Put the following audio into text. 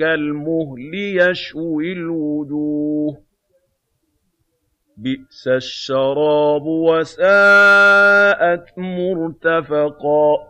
كَالْمُهْلِ يَشْوِي الْوُجُوهَ ۚ. بِئْسَ الشَّرَابُ وَسَاءَتْ مُرْتَفَقًا.